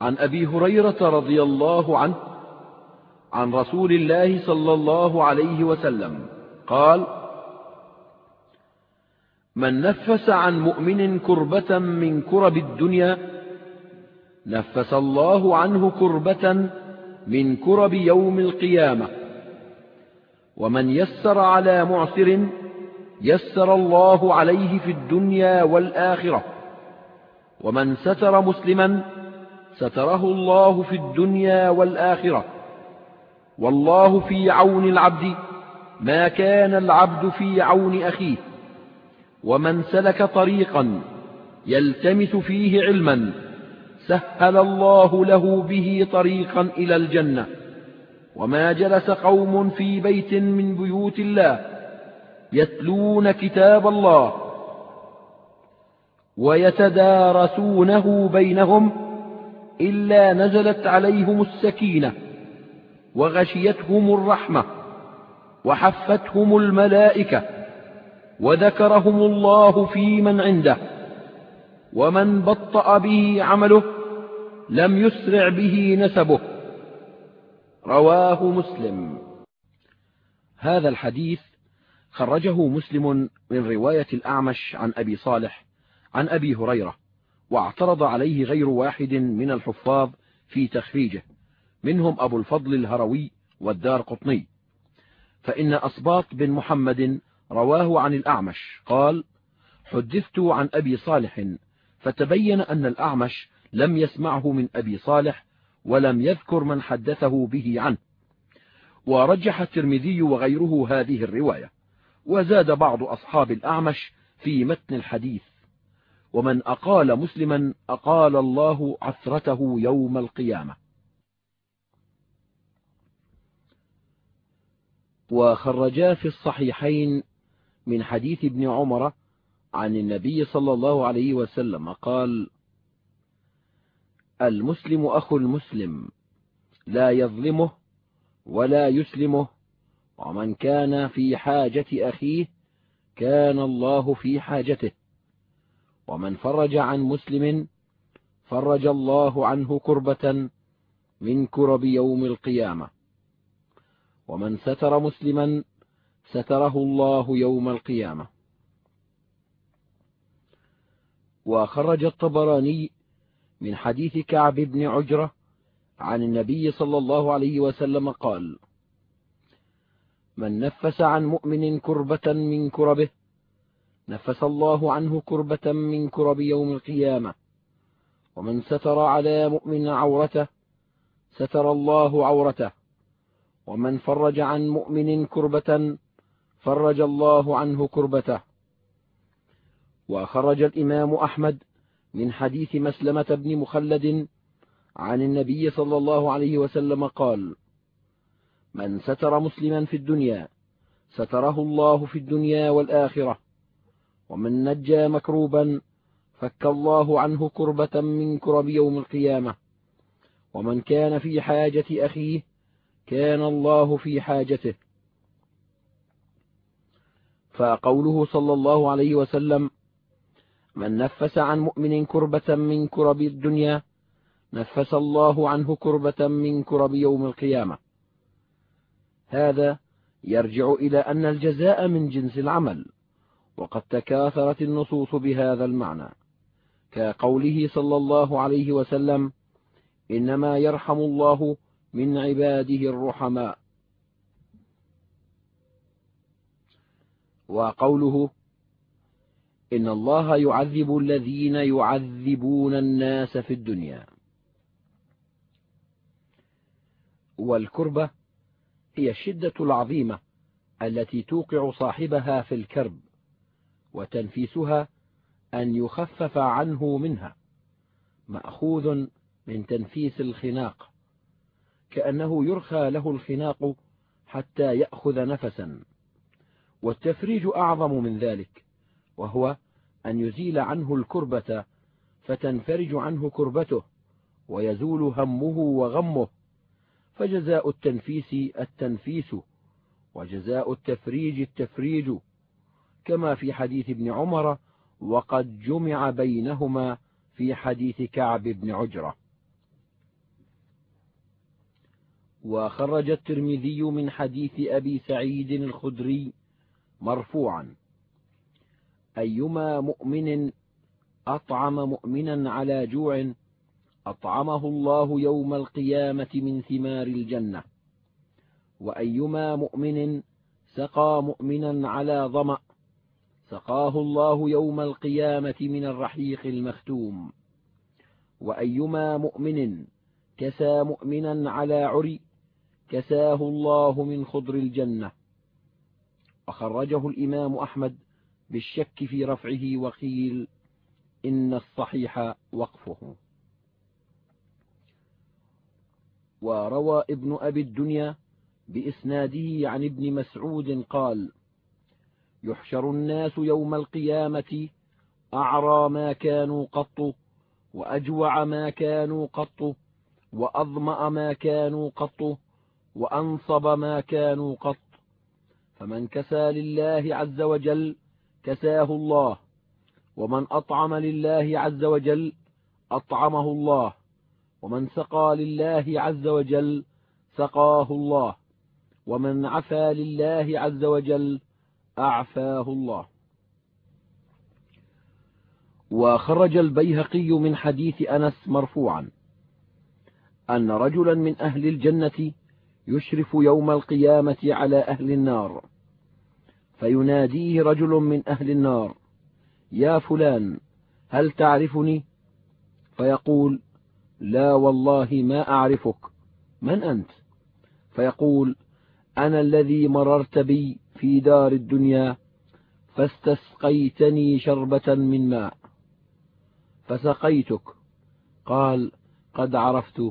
عن أبي هريرة رضي الله عنه عن رسول الله صلى الله عليه وسلم قال من نفس عن مؤمن كربة من كرب الدنيا نفس الله عنه كربة من كرب يوم القيامة. ومن يسر على معسر يسر الله عليه في الدنيا والآخرة. ومن ستر مسلما ستره الله في الدنيا والآخرة. والله في عون العبد ما كان العبد في عون أخيه. ومن سلك طريقا يلتمس فيه علما سهل الله له به طريقا إلى الجنة. وما جلس قوم في بيت من بيوت الله يتلون كتاب الله ويتدارسونه بينهم إلا نزلت عليهم السكينة وغشيتهم الرحمة وحفتهم الملائكة وذكرهم الله في من عنده ومن بطأ به عمله لم يسرع به نسبه رواه مسلم. هذا الحديث خرجه مسلم من رواية الأعمش عن أبي صالح عن أبي هريرة واعترض عليه غير واحد من الحفاظ في تخريجه منهم أبو الفضل الهروي والدار قطني. فإن أصباط بن محمد رواه عن الأعمش قال حدثت عن أبي صالح فتبين أن الأعمش لم يسمعه من أبي صالح ولم يذكر من حدثه به عنه. ورجح الترمذي وغيره هذه الرواية وزاد بعض أصحاب الأعمش في متن الحديث. ومن أقال مسلما أقال الله عثرته يوم القيامة. وخرجا في الصحيحين من حديث ابن عمر عن النبي صلى الله عليه وسلم قال المسلم أخو المسلم لا يظلمه ولا يسلمه ومن كان في حاجة أخيه كان الله في حاجته ومن فرج عن مسلم فرج الله عنه كربة من كرب يوم القيامة. ومن ستر مسلما ستره الله يوم القيامة. وخرج الطبراني من حديث كعب بن عجرة عن النبي صلى الله عليه وسلم قال من نفس عن مؤمن كربة من كربه نفس الله عنه كربة من كرب يوم القيامة. ومن ستر على مؤمن عورته ستر الله عورته. ومن فرج عن مؤمن كربة فرج الله عنه كربته. وخرج الإمام أحمد من حديث مسلمة بن مخلد عن النبي صلى الله عليه وسلم قال من ستر مسلما في الدنيا ستره الله في الدنيا والآخرة. ومن نجى مكروبا فك الله عنه كربة من كرب يوم القيامة. ومن كان في حاجة أخيه كان الله في حاجته. فقوله صلى الله عليه وسلم من نفس عن مؤمن كربة من كرب الدنيا نفس الله عنه كربة من كرب يوم القيامة. هذا يرجع إلى أن الجزاء من جنس العمل. وقد تكاثرت النصوص بهذا المعنى. كقوله صلى الله عليه وسلم إنما يرحم الله من عباده الرحماء. وقوله إن الله يعذب الذين يعذبون الناس في الدنيا. والكربة هي الشدة العظيمة التي توقع صاحبها في الكرب. وتنفيسها أن يخفف عنه منها مأخوذ من تنفيس الخناق كأنه يرخى له الخناق حتى يأخذ نفسا. والتفريج أعظم من ذلك وهو أن يزيل عنه الكربة فتنفرج عنه كربته ويزول همه وغمه. فجزاء التنفيس التنفيس وجزاء التفريج التفريج. كما في حديث ابن عمر وقد جمع بينهما في حديث كعب بن عجرة. وخرج الترمذي من حديث أبي سعيد الخدري مرفوعا. أيما مؤمن أطعم مؤمنا على جوع أطعمه الله يوم القيامة من ثمار الجنة. وأيما مؤمن سقى مؤمنا على ظمأ سقاه الله يوم القيامة من الرحيق المختوم. وأيما مؤمن كسى مؤمنا على عري كساه الله من خضر الجنة. وخرجه الإمام أحمد بالشك في رفعه وقيل إن الصحيح وقفه. وروى ابن أبي الدنيا بإسناده عن ابن مسعود قال يحشر الناس يوم القيامة أعرى ما كانوا قط وأجوع ما كانوا قط وأظمأ ما كانوا قط وأنصب ما كانوا قط. فمن كسى لله عز وجل كساه الله ومن أطعم لله عز وجل أطعمه الله ومن سقى لله عز وجل سقاه الله ومن عفى لله عز وجل أعفاه الله. وخرج البيهقي من حديث أنس مرفوعا أن رجلا من أهل الجنة يشرف يوم القيامة على أهل النار فيناديه رجل من أهل النار يا فلان هل تعرفني؟ فيقول لا والله ما أعرفك من أنت؟ فيقول أنا الذي مررت بي في دار الدنيا فاستسقيتني شربة من ماء. فسقيتك. قال قد عرفت.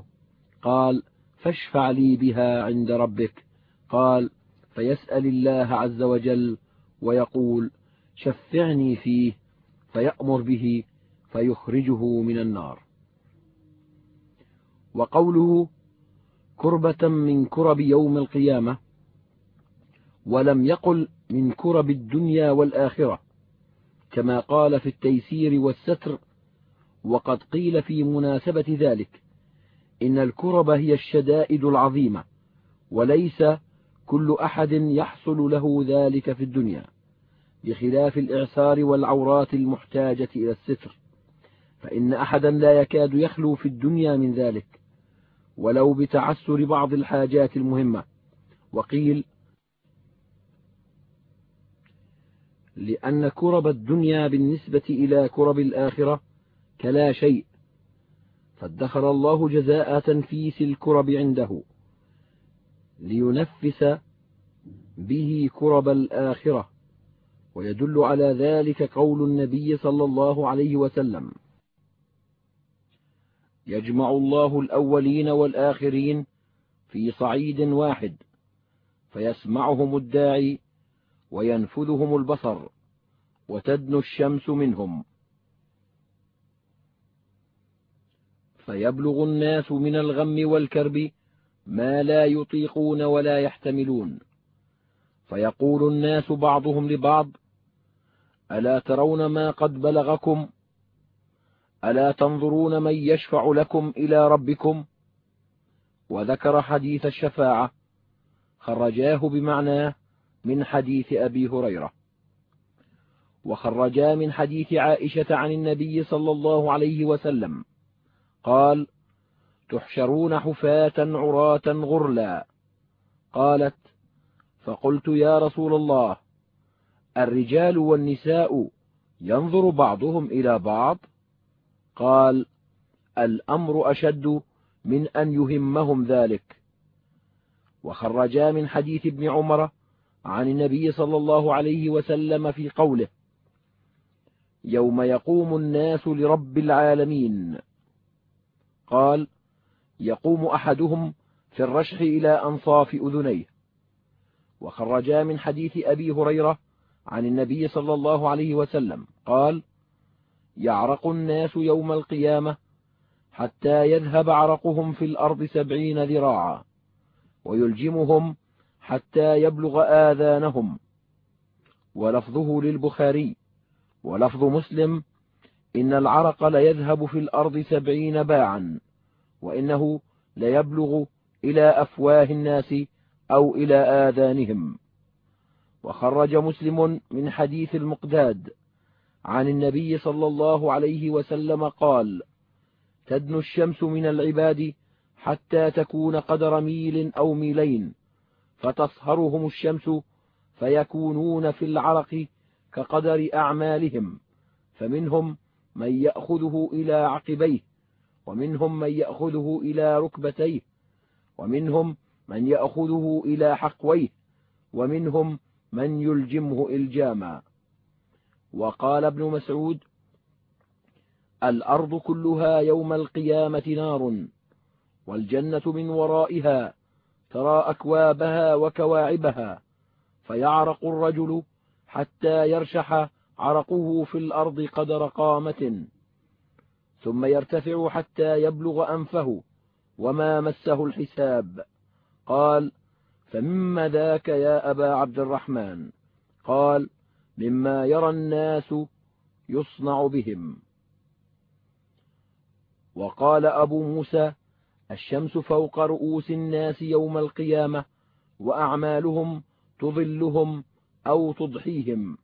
قال فاشفع لي بها عند ربك. قال فيسأل الله عز وجل ويقول شفعني فيه فيأمر به فيخرجه من النار. وقوله كربة من كرب يوم القيامة ولم يقل من كرب الدنيا والآخرة كما قال في التيسير والستر وقد قيل في مناسبة ذلك إن الكرب هي الشدائد العظيمة وليس كل أحد يحصل له ذلك في الدنيا بخلاف الإعسار والعورات المحتاجة إلى الستر فإن أحدا لا يكاد يخلو في الدنيا من ذلك ولو بتعسر بعض الحاجات المهمة وقيل لأن كرب الدنيا بالنسبة إلى كرب الآخرة كلا شيء فادخر الله جزاء تنفيس الكرب عنده لينفس به كرب الآخرة ويدل على ذلك قول النبي صلى الله عليه وسلم يجمع الله الأولين والآخرين في صعيد واحد فيسمعهم الداعي وينفذهم البصر وتدنو الشمس منهم. فيبلغ الناس من الغم والكرب ما لا يطيقون ولا يحتملون. فيقول الناس بعضهم لبعض ألا ترون ما قد بلغكم؟ ألا تنظرون من يشفع لكم إلى ربكم؟ وذكر حديث الشفاعة خرجاه بمعناه من حديث أبي هريرة. وخرجا من حديث عائشة عن النبي صلى الله عليه وسلم. قال تحشرون حفاة عراة غرلا. قالت فقلت يا رسول الله الرجال والنساء ينظر بعضهم إلى بعض؟ قال الأمر أشد من أن يهمهم ذلك. وخرجا من حديث ابن عمر عن النبي صلى الله عليه وسلم في قوله يوم يقوم الناس لرب العالمين. قال يقوم أحدهم في الرشح إلى أنصاف أذنيه. وخرجا من حديث أبي هريرة عن النبي صلى الله عليه وسلم. قال يعرق الناس يوم القيامة حتى يذهب عرقهم في الأرض سبعين ذراعا ويلجمهم حتى يبلغ آذانهم. ولفظه للبخاري. ولفظ مسلم إن العرق ليذهب في الأرض سبعين باعا وإنه ليبلغ إلى أفواه الناس أو إلى آذانهم. وخرج مسلم من حديث المقداد عن النبي صلى الله عليه وسلم قال تدنو الشمس من العباد حتى تكون قدر ميل أو ميلين فتصهرهم الشمس فيكونون في العرق كقدر أعمالهم فمنهم من يأخذه إلى عقبيه ومنهم من يأخذه إلى ركبتيه ومنهم من يأخذه إلى حقويه ومنهم من يلجمه إلجاما. وقال ابن مسعود الأرض كلها يوم القيامة نار والجنة من ورائها ترى أكوابها وكواعبها فيعرق الرجل حتى يرشح عرقه في الأرض قدر قامة ثم يرتفع حتى يبلغ أنفه وما مسه الحساب. قال فمما ذاك يا أبا عبد الرحمن؟ قال مما يرى الناس يصنع بهم. وقال أبو موسى الشمس فوق رؤوس الناس يوم القيامة وأعمالهم تظلهم أو تضحيهم.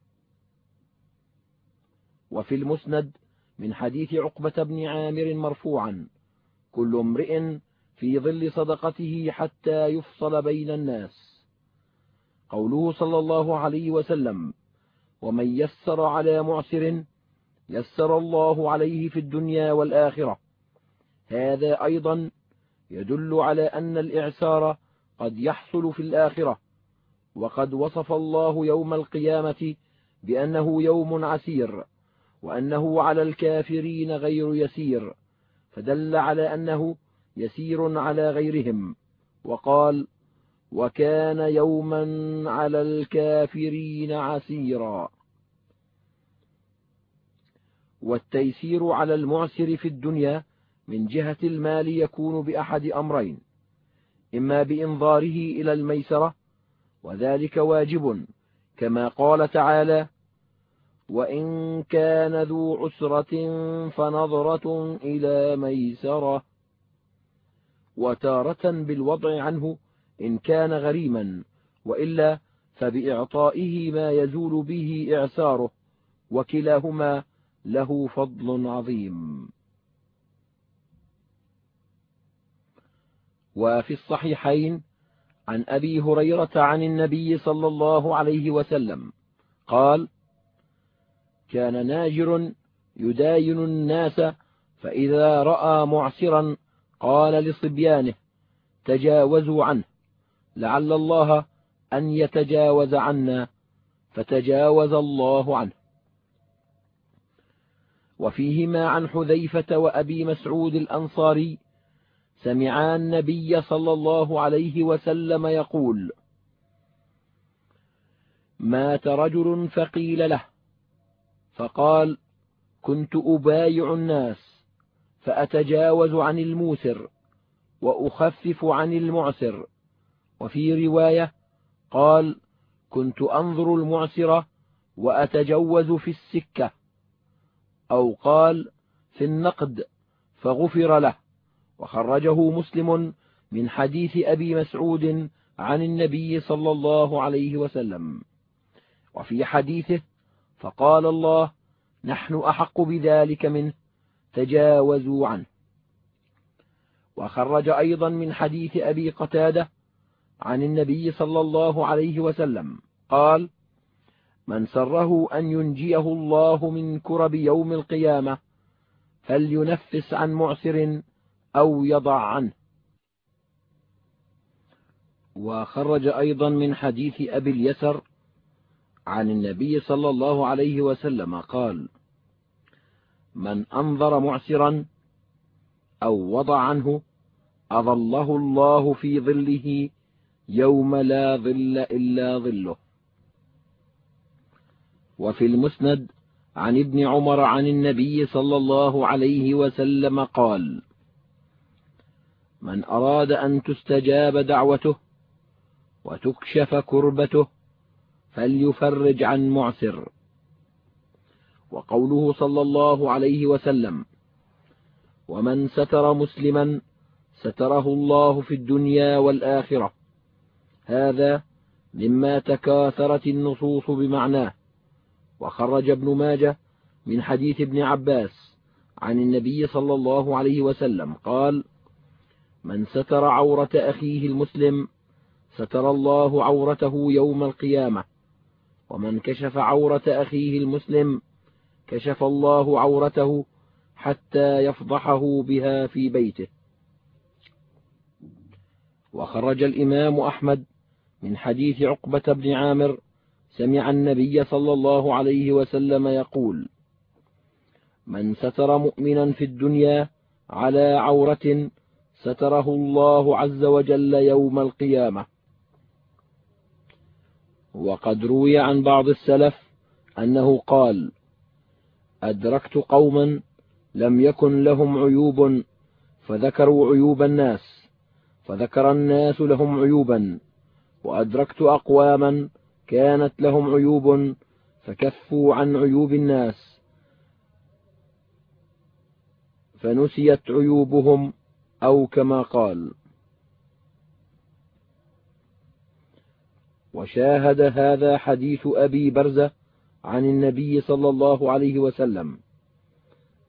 وفي المسند من حديث عقبة بن عامر مرفوعا كل امرئ في ظل صدقته حتى يفصل بين الناس. قوله صلى الله عليه وسلم ومن يسر على معسر يسر الله عليه في الدنيا والآخرة. هذا أيضا يدل على أن الإعسار قد يحصل في الآخرة وقد وصف الله يوم القيامة بأنه يوم عسير وأنه على الكافرين غير يسير فدل على أنه يسير على غيرهم وقال وكان يوما على الكافرين عسيرا. والتيسير على المعسر في الدنيا من جهة المال يكون بأحد أمرين إما بإنظاره إلى الميسرة وذلك واجب كما قال تعالى وإن كان ذو عسرة فنظرة إلى ميسرة. وتارة بالوضع عنه إن كان غريما وإلا فبإعطائه ما يزول به إعساره وكلاهما له فضل عظيم. وفي الصحيحين عن أبي هريرة عن النبي صلى الله عليه وسلم قال كان ناجر يداين الناس فإذا رأى معسرا قال لصبيانه تجاوزوا عنه لعل الله أن يتجاوز عنا فتجاوز الله عنه. وفيهما عن حذيفة وأبي مسعود الأنصاري سمعا النبي صلى الله عليه وسلم يقول مات رجل فقيل له فقال كنت أبايع الناس فأتجاوز عن الموسر وأخفف عن المعسر. وفي رواية قال كنت أنظر المعسر وأتجوز في السكة أو قال في النقد فغفر له. وخرجه مسلم من حديث أبي مسعود عن النبي صلى الله عليه وسلم. وفي حديثه فقال الله نحن أحق بذلك منه تجاوزوا عنه. وخرج أيضا من حديث أبي قتادة عن النبي صلى الله عليه وسلم قال من سره أن ينجيه الله من كرب يوم القيامة فلينفس عن معسر أو يضع عنه. وخرج أيضا من حديث أبي اليسر عن النبي صلى الله عليه وسلم قال من أنظر معسرا أو وضع عنه أظله الله في ظله يوم لا ظل إلا ظله. وفي المسند عن ابن عمر عن النبي صلى الله عليه وسلم قال من أراد أن تستجاب دعوته وتكشف كربته فليفرج عن معسر. وقوله صلى الله عليه وسلم ومن ستر مسلما ستره الله في الدنيا والآخرة. هذا مما تكاثرت النصوص بمعناه. وخرج ابن ماجه من حديث ابن عباس عن النبي صلى الله عليه وسلم قال من ستر عورة أخيه المسلم ستر الله عورته يوم القيامة. ومن كشف عورة أخيه المسلم كشف الله عورته حتى يفضحه بها في بيته. وخرج الإمام أحمد من حديث عقبة بن عامر سمع النبي صلى الله عليه وسلم يقول من ستر مؤمنا في الدنيا على عورة ستره الله عز وجل يوم القيامة. وقد روي عن بعض السلف أنه قال أدركت قوما لم يكن لهم عيوب فذكروا عيوب الناس فذكر الناس لهم عيوبا وأدركت أقواما كانت لهم عيوب فكفوا عن عيوب الناس فنسيت عيوبهم أو كما قال. وشاهد هذا حديث أبي برزة عن النبي صلى الله عليه وسلم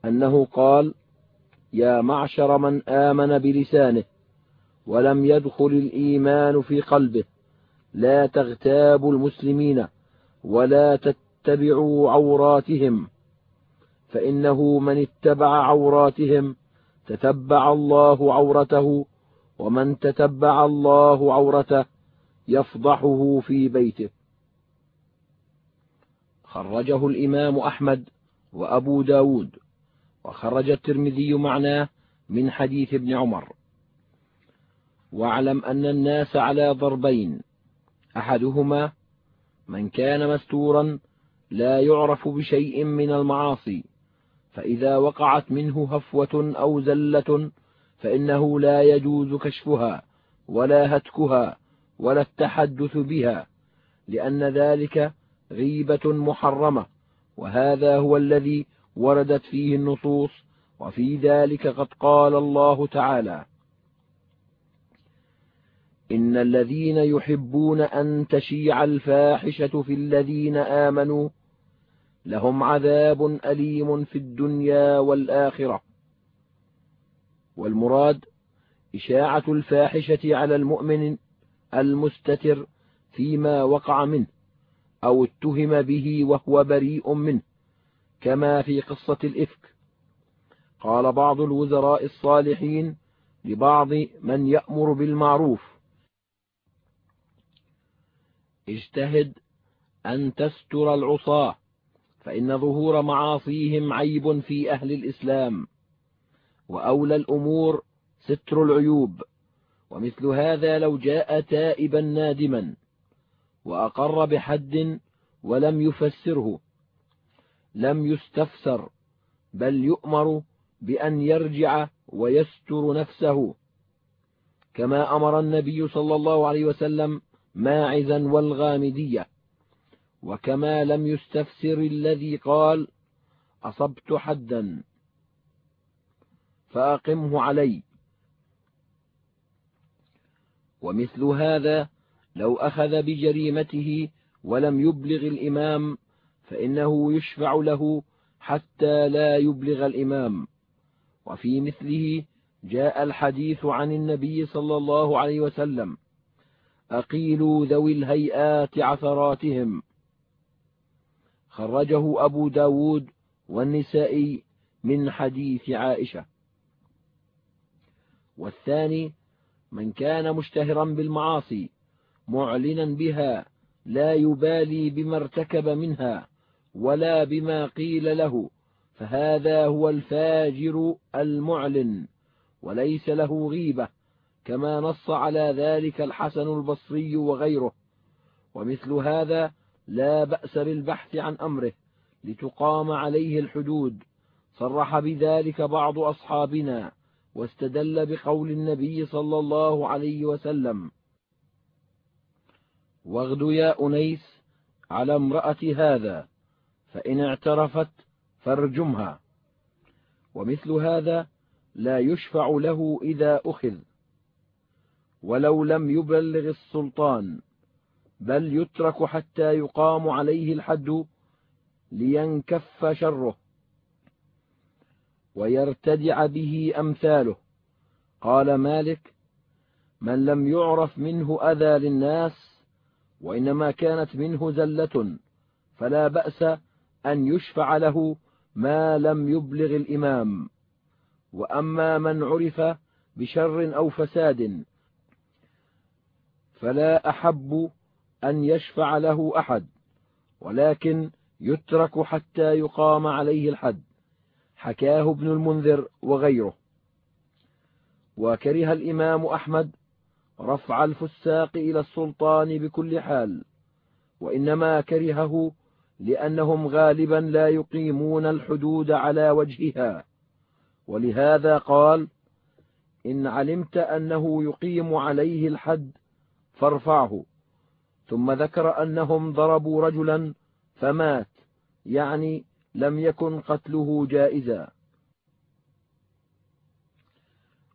أنه قال يا معشر من آمن بلسانه ولم يدخل الإيمان في قلبه لا تغتابوا المسلمين ولا تتبعوا عوراتهم فإنه من اتبع عوراتهم تتبع الله عورته ومن تتبع الله عورته يفضحه في بيته. خرجه الإمام أحمد وأبو ب داود وخرج الترمذي معناه من حديث ابن عمر. واعلم أن الناس على ضربين أحدهما من كان مستورا لا يعرف بشيء من المعاصي فإذا وقعت منه هفوة أو زلة فإنه لا يجوز كشفها ولا هتكها ولا التحدث بها لأن ذلك غيبة محرمة وهذا هو الذي وردت فيه النصوص وفي ذلك قد قال الله تعالى إن الذين يحبون أن تشيع الفاحشة في الذين آمنوا لهم عذاب أليم في الدنيا والآخرة. والمراد إشاعة الفاحشة على المؤمن المستتر فيما وقع منه أو اتهم به وهو بريء منه كما في قصة الإفك. قال بعض الوزراء الصالحين لبعض من يأمر بالمعروف اجتهد أن تستر العصاة فإن ظهور معاصيهم عيب في أهل الإسلام. وأولى الأمور ستر العيوب. ومثل هذا لو جاء تائبا نادما. وأقر بحد ولم يفسره. لم يستفسر. بل يؤمر بأن يرجع ويستر نفسه. كما أمر النبي صلى الله عليه وسلم ماعزا والغامدية. وكما لم يستفسر الذي قال أصبت حدا فأقمه علي. ومثل هذا لو أخذ بجريمته ولم يبلغ الإمام فإنه يشفع له حتى لا يبلغ الإمام. وفي مثله جاء الحديث عن النبي صلى الله عليه وسلم أقيلوا ذوي الهيئات عثراتهم. خرجه أبو ب داود والنسائي من حديث عائشة. والثاني من كان مشتهرا بالمعاصي معلنا بها لا يبالي بما ارتكب منها ولا بما قيل له فهذا هو الفاجر المعلن وليس له غيبة كما نص على ذلك الحسن البصري وغيره. ومثل هذا لا بأس بالبحث عن أمره لتقام عليه الحدود. صرح بذلك بعض أصحابنا واستدل بقول النبي صلى الله عليه وسلم واغد يا أنيس على امرأة هذا فإن اعترفت فارجمها ومثل هذا لا يشفع له إذا أخذ ولو لم يبلغ السلطان. بل يترك حتى يقام عليه الحد لينكف شره ويرتدع به أمثاله. قال مالك من لم يعرف منه أذى للناس وإنما كانت منه زلة فلا بأس أن يشفع له ما لم يبلغ الإمام. وأما من عرف بشر أو فساد فلا أحب أن يشفع له أحد ولكن يترك حتى يقام عليه الحد. حكاه ابن المنذر وغيره. وكره الإمام أحمد رفع الفساق إلى السلطان بكل حال وإنما كرهه لأنهم غالبا لا يقيمون الحدود على وجهها. ولهذا قال إن علمت أنه يقيم عليه الحد فارفعه. ثم ذكر أنهم ضربوا رجلا فمات يعني لم يكن قتله جائزا.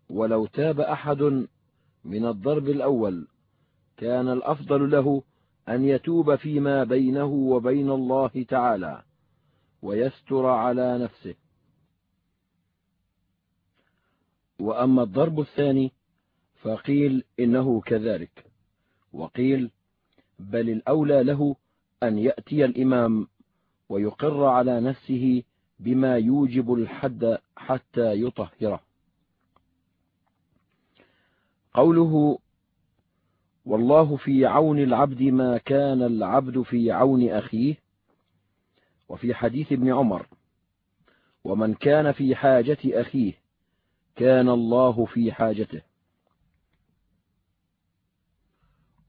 ولو تاب أحد من الضرب الأول كان الأفضل له أن يتوب فيما بينه وبين الله تعالى ويستر على نفسه. وأما الضرب الثاني فقيل إنه كذلك وقيل بل الأولى له أن يأتي الإمام ويقر على نفسه بما يوجب الحد حتى يطهره. قوله والله في عون العبد ما كان العبد في عون أخيه وفي حديث ابن عمر ومن كان في حاجة أخيه كان الله في حاجته.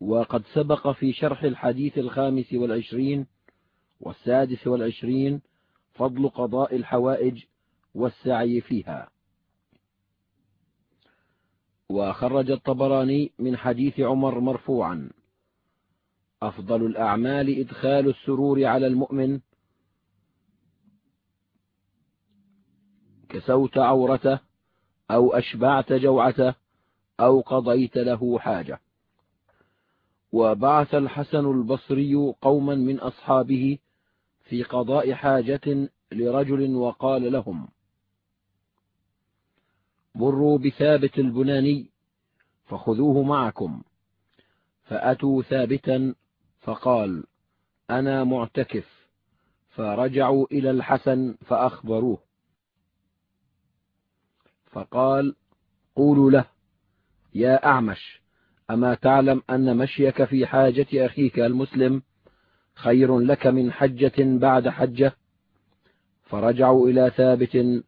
وقد سبق في شرح الحديث الخامس والعشرين والسادس والعشرين فضل قضاء الحوائج والسعي فيها. وخرج الطبراني من حديث عمر مرفوعا أفضل الأعمال إدخال السرور على المؤمن. كسوت عورته أو أشبعت جوعته أو قضيت له حاجة. وبعث الحسن البصري قوما من أصحابه في قضاء حاجة لرجل وقال لهم مروا بثابت البناني فخذوه معكم. فأتوا ثابتا فقال أنا معتكف. فرجعوا إلى الحسن فأخبروه. فقال قولوا له يا أعمش أما تعلم أن مشيك في حاجة أخيك المسلم خير لك من حجة بعد حجة؟ فرجعوا إلى ثابت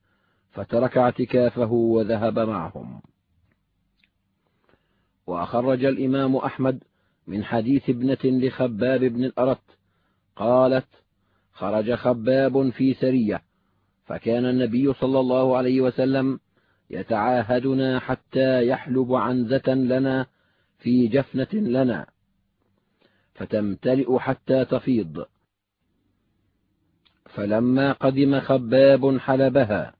فترك اعتكافه وذهب معهم. وأخرج الإمام أحمد من حديث ابنة لخباب بن الأرت قالت خرج خباب في سرية فكان النبي صلى الله عليه وسلم يتعاهدنا حتى يحلب عنزة لنا في جفنة لنا فتمتلئ حتى تفيض. فلما قدم خباب حلبها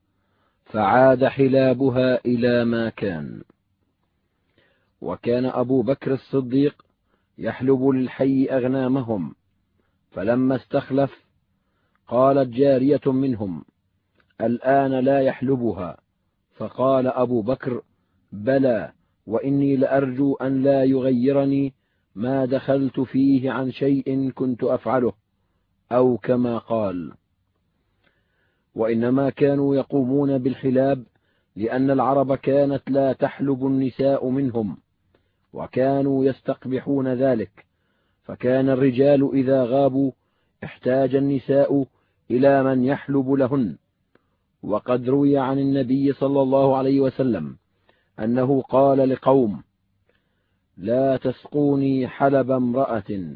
فعاد حلابها إلى ما كان. وكان أبو بكر الصديق يحلب للحي أغنامهم فلما استخلف قالت جارية منهم الآن لا يحلبها. فقال أبو بكر بلى وإني لأرجو أن لا يغيرني ما دخلت فيه عن شيء كنت أفعله أو كما قال. وإنما كانوا يقومون بالحلاب لأن العرب كانت لا تحلب النساء منهم وكانوا يستقبحون ذلك فكان الرجال إذا غابوا احتاج النساء إلى من يحلب لهن. وقد روي عن النبي صلى الله عليه وسلم أنه قال لقوم لا تسقوني حلب امرأة.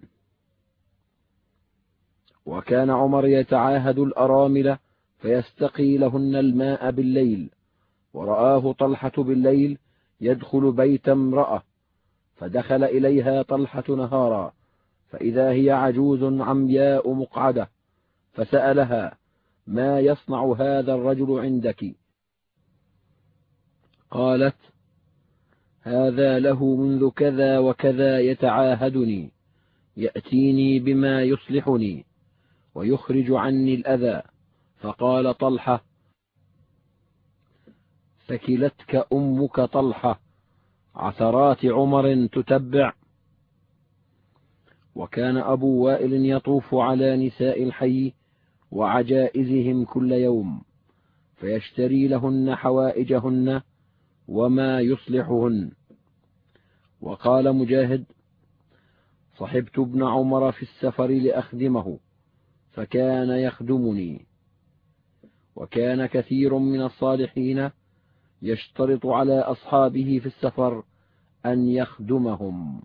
وكان عمر يتعاهد الأرامل فيستقي لهن الماء بالليل. ورآه طلحة بالليل يدخل بيت امرأة فدخل إليها طلحة نهارا. فإذا هي عجوز عمياء مقعدة فسألها ما يصنع هذا الرجل عندك؟ قالت هذا له منذ كذا وكذا يتعاهدني يأتيني بما يصلحني ويخرج عني الأذى. فقال طلحة ثكلتك أمك طلحة عثرات عمر تتبع. وكان أبو وائل يطوف على نساء الحي وعجائزهم كل يوم فيشتري لهن حوائجهن وما يصلحهن وقال مجاهد صحبت ابن عمر في السفر لأخدمه فكان يخدمني وكان كثير من الصالحين يشترط على أصحابه في السفر أن يخدمهم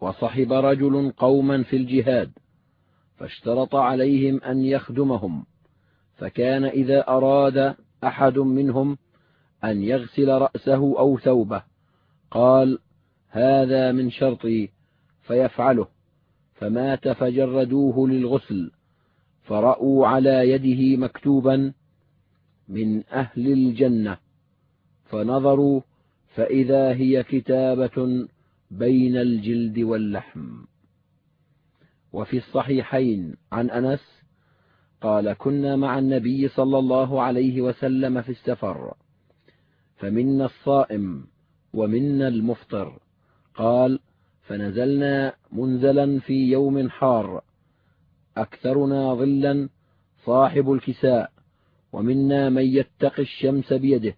وصحب رجل قوما في الجهاد فاشترط عليهم أن يخدمهم فكان إذا أراد أحد منهم أن يغسل رأسه أو ثوبه قال هذا من شرطي فيفعله. فمات فجردوه للغسل فرأوا على يده مكتوبا من أهل الجنة. فنظروا فإذا هي كتابة بين الجلد واللحم. وفي الصحيحين عن أنس قال كنا مع النبي صلى الله عليه وسلم في السفر. فمنا الصائم ومنا المفطر. قال فنزلنا منزلا في يوم حار. أكثرنا ظلا صاحب الكساء. ومنا من يتقي الشمس بيده.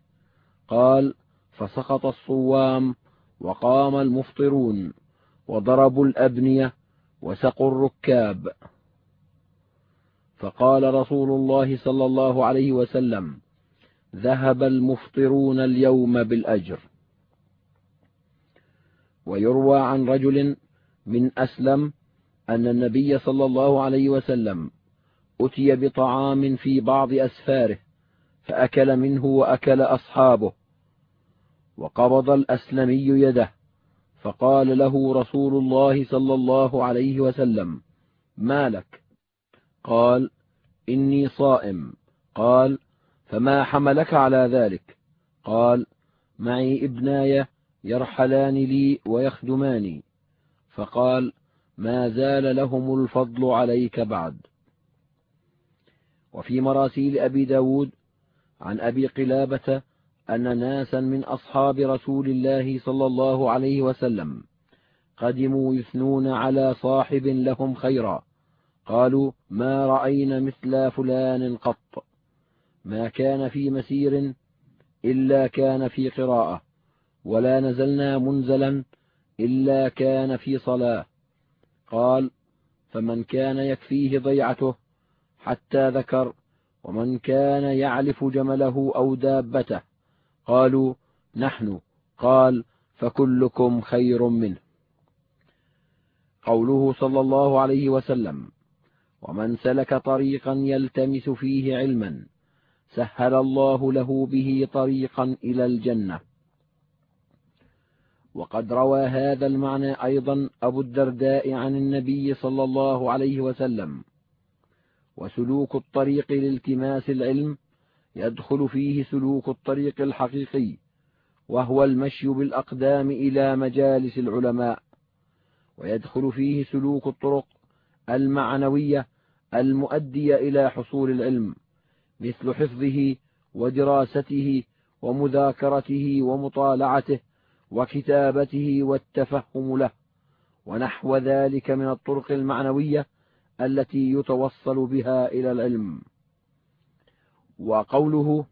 قال فسقط الصوام وقام المفطرون. وضربوا الأبنية وسقوا الركاب. فقال رسول الله صلى الله عليه وسلم ذهب المفطرون اليوم بالأجر. ويروى عن رجل من أسلم أن النبي صلى الله عليه وسلم أتي بطعام في بعض أسفاره فأكل منه وأكل أصحابه وقبض الأسلمي يده فقال له رسول الله صلى الله عليه وسلم ما لك؟ قال إني صائم. قال فما حملك على ذلك؟ قال معي ابناي يرحلان لي ويخدماني. فقال ما زال لهم الفضل عليك بعد. وفي مراسيل أبي ب داود عن أبي قلابة أن ناسا من أصحاب رسول الله صلى الله عليه وسلم قدموا يثنون على صاحب لهم خيرا. قالوا ما رأينا مثل فلان قط. ما كان في مسير إلا كان في قراءة ولا نزلنا منزلا إلا كان في صلاة. قال فمن كان يكفيه ضيعته حتى ذكر ومن كان يعلف جمله أو دابته. قالوا نحن. قال فكلكم خير منه. قوله صلى الله عليه وسلم ومن سلك طريقا يلتمس فيه علما سهل الله له به طريقا إلى الجنة. وقد روى هذا المعنى أيضا أبو الدرداء عن النبي صلى الله عليه وسلم. وسلوك الطريق لالتماس العلم يدخل فيه سلوك الطريق الحقيقي وهو المشي بالأقدام إلى مجالس العلماء. ويدخل فيه سلوك الطرق المعنوية المؤدية إلى حصول العلم مثل حفظه ودراسته ومذاكرته ومطالعته وكتابته والتفهم له ونحو ذلك من الطرق المعنوية التي يتوصل بها إلى العلم. وقوله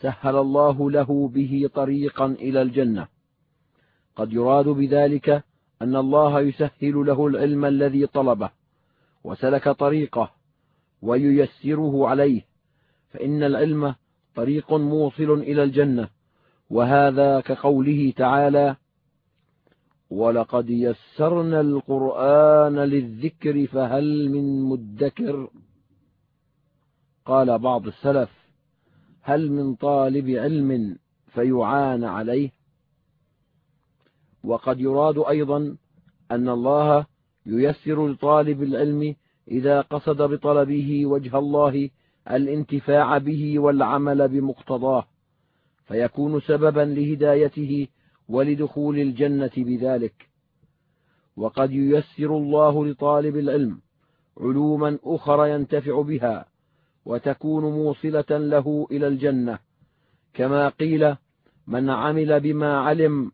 سهل الله له به طريقا إلى الجنة. قد يراد بذلك أن الله يسهل له العلم الذي طلبه وسلك طريقه وييسره عليه فإن العلم طريق موصل إلى الجنة وهذا كقوله تعالى ولقد يسرنا القرآن للذكر فهل من مدكر؟ قال بعض السلف هل من طالب علم فيعان عليه؟ وقد يراد أيضا أن الله ييسر لطالب العلم إذا قصد بطلبه وجه الله الانتفاع به والعمل بمقتضاه فيكون سببا لهدايته ولدخول الجنة بذلك. وقد ييسر الله لطالب العلم علوما أخرى ينتفع بها وتكون موصلة له إلى الجنة كما قيل من عمل بما علم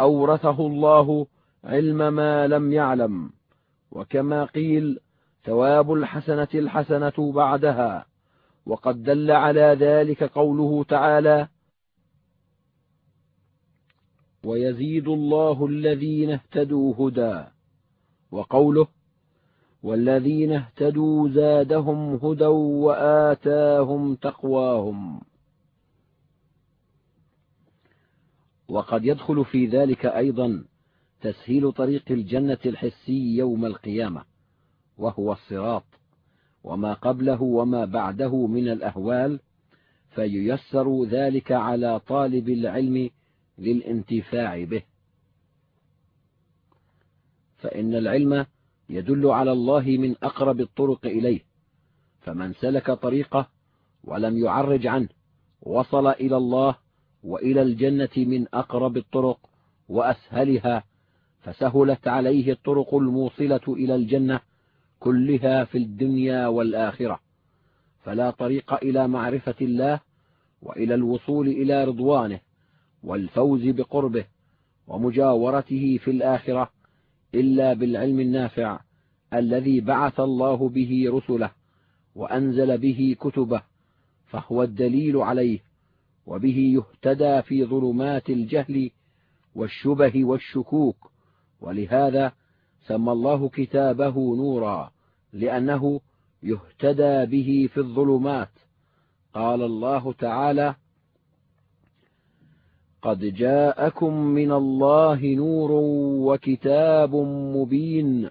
أورثه الله علم ما لم يعلم. وكما قيل ثواب الحسنة الحسنة بعدها. وقد دل على ذلك قوله تعالى ويزيد الله الذين اهتدوا هدى. وقوله والذين اهتدوا زادهم هدى وآتاهم تقواهم. وقد يدخل في ذلك أيضا تسهيل طريق الجنة الحسي يوم القيامة وهو الصراط. وما قبله وما بعده من الأهوال فييسر ذلك على طالب العلم للانتفاع به. فإن العلم يدل على الله من أقرب الطرق إليه فمن سلك طريقه ولم يعرج عنه وصل إلى الله وإلى الجنة من أقرب الطرق وأسهلها فسهلت عليه الطرق الموصلة إلى الجنة كلها في الدنيا والآخرة. فلا طريق إلى معرفة الله وإلى الوصول إلى رضوانه والفوز بقربه ومجاورته في الآخرة إلا بالعلم النافع الذي بعث الله به رسله وأنزل به كتبه فهو الدليل عليه. وبه يهتدى في ظلمات الجهل والشبه والشكوك. ولهذا سمى الله كتابه نورا لأنه يهتدى به في الظلمات. قال الله تعالى قد جاءكم من الله نور وكتاب مبين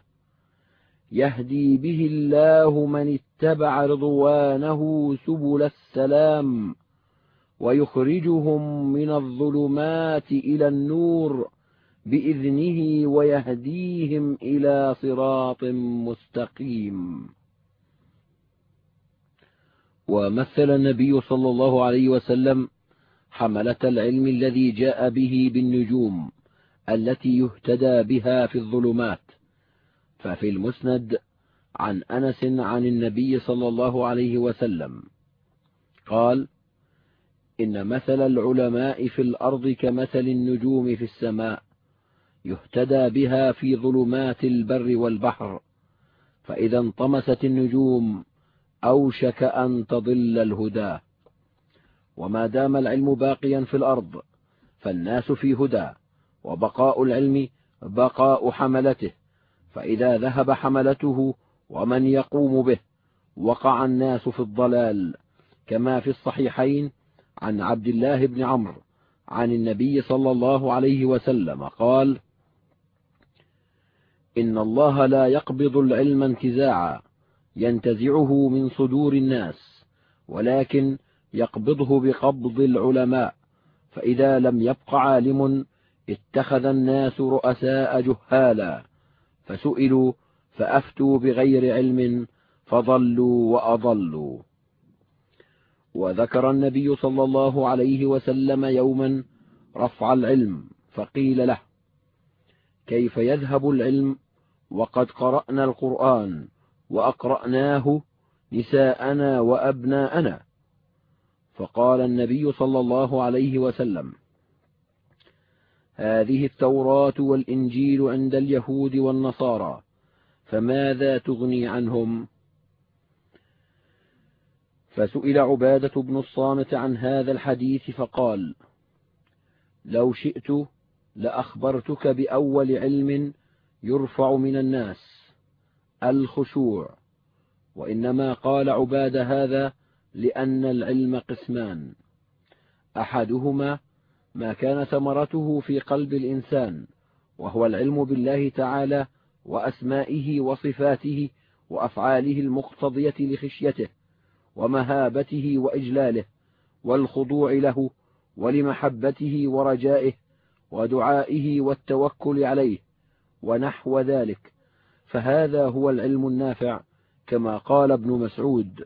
يهدي به الله من اتبع رضوانه سبل السلام ويخرجهم من الظلمات إلى النور بإذنه ويهديهم إلى صراط مستقيم. ومثل النبي صلى الله عليه وسلم حملة العلم الذي جاء به بالنجوم التي يهتدى بها في الظلمات. ففي المسند عن أنس عن النبي صلى الله عليه وسلم قال إن مثل العلماء في الأرض كمثل النجوم في السماء يهتدى بها في ظلمات البر والبحر. فإذا انطمست النجوم أوشك أن تضل الهدى. وما دام العلم باقيا في الأرض فالناس في هدى. وبقاء العلم بقاء حملته. فإذا ذهب حملته ومن يقوم به؟ وقع الناس في الضلال. كما في الصحيحين عن عبد الله بن عمرو عن النبي صلى الله عليه وسلم قال إن الله لا يقبض العلم انتزاعا ينتزعه من صدور الناس ولكن يقبضه بقبض العلماء فإذا لم يبق عالم اتخذ الناس رؤساء جهالا فسئلوا فأفتوا بغير علم فضلوا وأضلوا. وذكر النبي صلى الله عليه وسلم يوما رفع العلم فقيل له كيف يذهب العلم؟ وقد قرأنا القرآن وأقرأناه نساءنا وأبناءنا. فقال النبي صلى الله عليه وسلم هذه التوراة والإنجيل عند اليهود والنصارى فماذا تغني عنهم؟ فسئل عبادة بن الصامت عن هذا الحديث فقال لو شئت لأخبرتك بأول علم يرفع من الناس الخشوع وإنما قال عباد هذا لأن العلم قسمان. أحدهما ما كان ثمرته في قلب الإنسان وهو العلم بالله تعالى وأسمائه وصفاته وأفعاله المقتضية لخشيته. ومهابته وإجلاله والخضوع له ولمحبته ورجائه ودعائه والتوكل عليه ونحو ذلك. فهذا هو العلم النافع كما قال ابن مسعود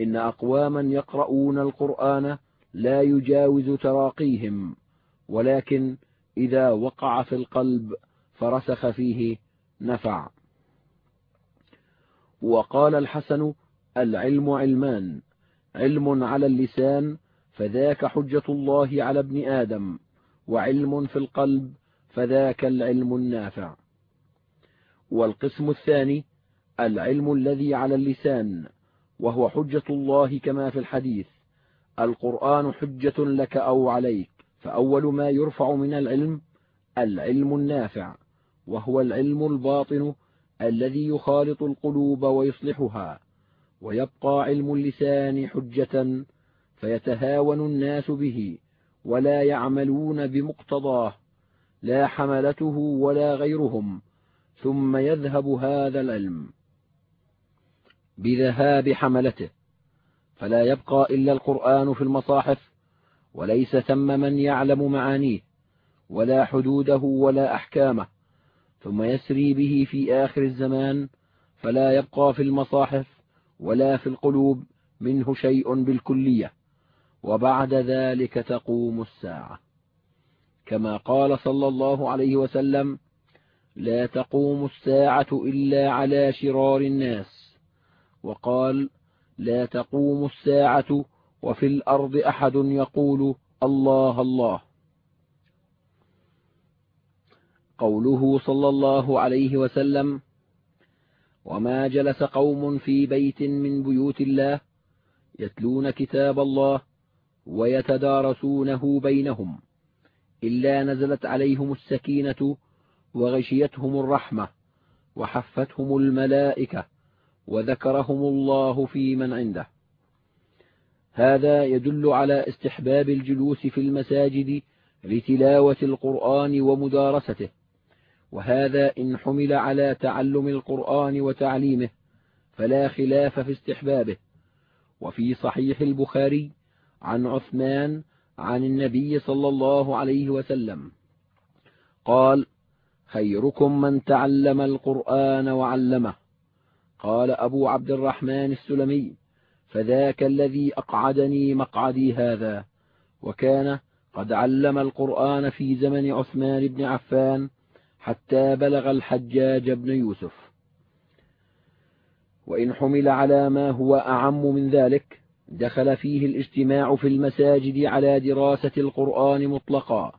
إن أقواما يقرؤون القرآن لا يجاوز تراقيهم ولكن إذا وقع في القلب فرسخ فيه نفع. وقال الحسن العلم علمان علم على اللسان فذاك حجة الله على ابن آدم وعلم في القلب فذاك العلم النافع. والقسم الثاني العلم الذي على اللسان وهو حجة الله كما في الحديث. القرآن حجة لك أو عليك فأول ما يرفع من العلم العلم النافع وهو العلم الباطن الذي يخالط القلوب ويصلحها. ويبقى علم اللسان حجة فيتهاون الناس به ولا يعملون بمقتضاه لا حملته ولا غيرهم ثم يذهب هذا العلم بذهاب حملته. فلا يبقى إلا القرآن في المصاحف وليس ثم من يعلم معانيه ولا حدوده ولا أحكامه ثم يسري به في آخر الزمان فلا يبقى في المصاحف ولا في القلوب منه شيء بالكلية. وبعد ذلك تقوم الساعة. كما قال صلى الله عليه وسلم لا تقوم الساعة إلا على شرار الناس. وقال لا تقوم الساعة وفي الأرض أحد يقول الله الله. قوله صلى الله عليه وسلم وما جلس قوم في بيت من بيوت الله يتلون كتاب الله ويتدارسونه بينهم إلا نزلت عليهم السكينة وغشيتهم الرحمة وحفتهم الملائكة وذكرهم الله في من عنده هذا يدل على استحباب الجلوس في المساجد لتلاوة القرآن ومدارسته وهذا إن حمل على تعلم القرآن وتعليمه فلا خلاف في استحبابه. وفي صحيح البخاري عن عثمان عن النبي صلى الله عليه وسلم قال خيركم من تعلم القرآن وعلمه. قال أبو عبد الرحمن السلمي فذاك الذي أقعدني مقعدي هذا وكان قد علم القرآن في زمن عثمان بن عفان حتى بلغ الحجاج بن يوسف. وإن حمل على ما هو أعم من ذلك دخل فيه الاجتماع في المساجد على دراسة القرآن مطلقا.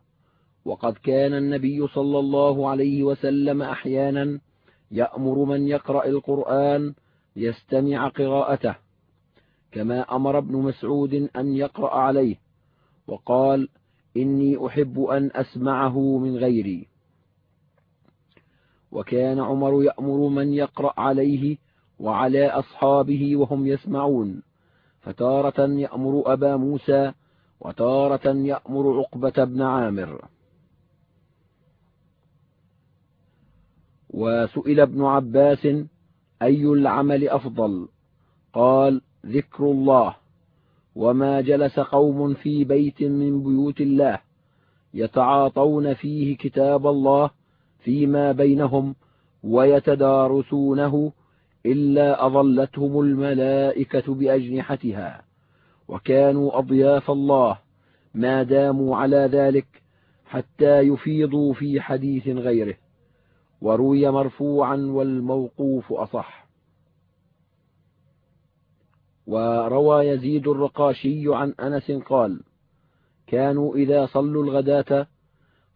وقد كان النبي صلى الله عليه وسلم أحيانا يأمر من يقرأ القرآن يستمع قراءته كما أمر ابن مسعود أن يقرأ عليه وقال إني أحب أن أسمعه من غيري. وكان عمر يأمر من يقرأ عليه وعلى أصحابه وهم يسمعون. فتارة يأمر أبا موسى وتارة يأمر عقبة بن عامر. وسئل ابن عباس أي العمل أفضل؟ قال ذكر الله. وما جلس قوم في بيت من بيوت الله يتعاطون فيه كتاب الله فيما بينهم ويتدارسونه إلا أظلتهم الملائكة بأجنحتها وكانوا أضياف الله ما داموا على ذلك حتى يفيضوا في حديث غيره وروي مرفوعا والموقوف أصح. وروى يزيد الرقاشي عن أنس قال كانوا إذا صلوا الغداة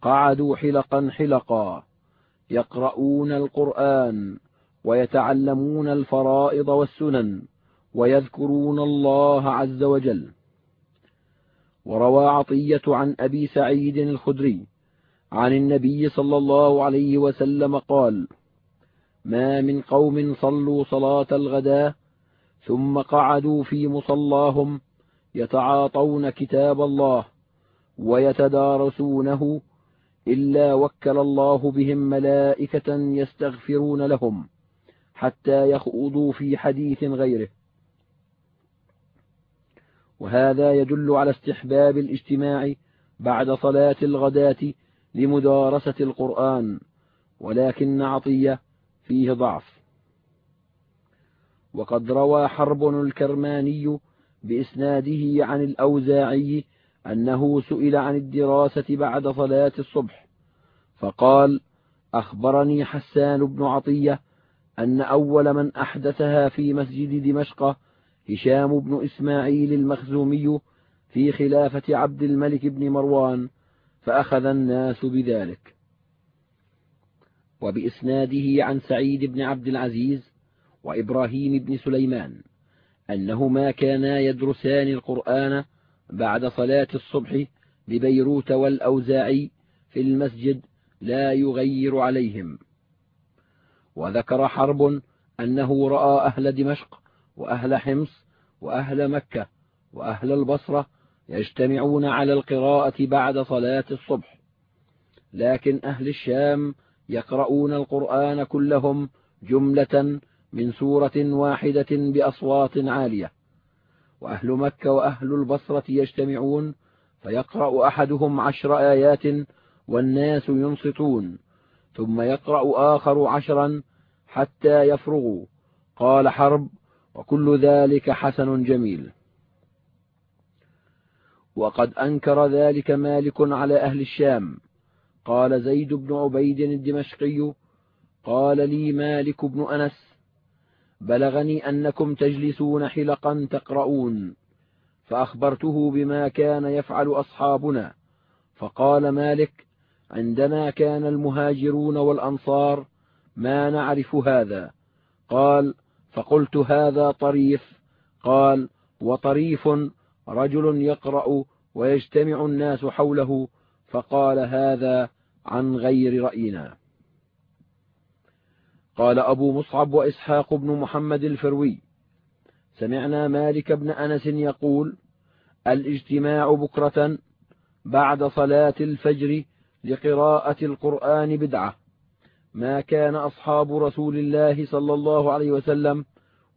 قعدوا حلقا حلقا يقرؤون القرآن ويتعلمون الفرائض والسنن ويذكرون الله عز وجل. وروى عطية عن أبي سعيد الخدري عن النبي صلى الله عليه وسلم قال ما من قوم صلوا صلاة الغداء ثم قعدوا في مصلاهم يتعاطون كتاب الله ويتدارسونه إلا وكل الله بهم ملائكة يستغفرون لهم حتى يخوضوا في حديث غيره. وهذا يدل على استحباب الاجتماع بعد صلاة الغداة لمدارسة القرآن ولكن عطية فيه ضعف. وقد روى حرب الكرماني بإسناده عن الأوزاعي أنه سئل عن الدراسة بعد صلاة الصبح فقال أخبرني حسان بن عطية أن أول من أحدثها في مسجد دمشق هشام بن إسماعيل المخزومي في خلافة عبد الملك بن مروان فأخذ الناس بذلك. وبإسناده عن سعيد بن عبد العزيز وإبراهيم بن سليمان أنهما كانا يدرسان القرآن بعد صلاة الصبح ببيروت والأوزاعي في المسجد لا يغير عليهم. وذكر حرب أنه رأى أهل دمشق وأهل حمص وأهل مكة وأهل البصرة يجتمعون على القراءة بعد صلاة الصبح. لكن أهل الشام يقرؤون القرآن كلهم جملة من سورة واحدة بأصوات عالية. وأهل مكة وأهل البصرة يجتمعون فيقرأ أحدهم عشر آيات والناس ينصتون ثم يقرأ آخر عشرا حتى يفرغوا. قال حرب وكل ذلك حسن جميل. وقد أنكر ذلك مالك على أهل الشام. قال زيد بن عبيد الدمشقي قال لي مالك بن أنس بلغني أنكم تجلسون حلقا تقرؤون فأخبرته بما كان يفعل أصحابنا فقال مالك عندنا كان المهاجرون والأنصار ما نعرف هذا؟ قال فقلت هذا طريف. قال وطريف رجل يقرأ ويجتمع الناس حوله فقال هذا عن غير رأينا. قال أبو مصعب وإسحاق بن محمد الفروي سمعنا مالك بن أنس يقول الإجتماع بكرة بعد صلاة الفجر لقراءة القرآن بدعة. ما كان أصحاب رسول الله صلى الله عليه وسلم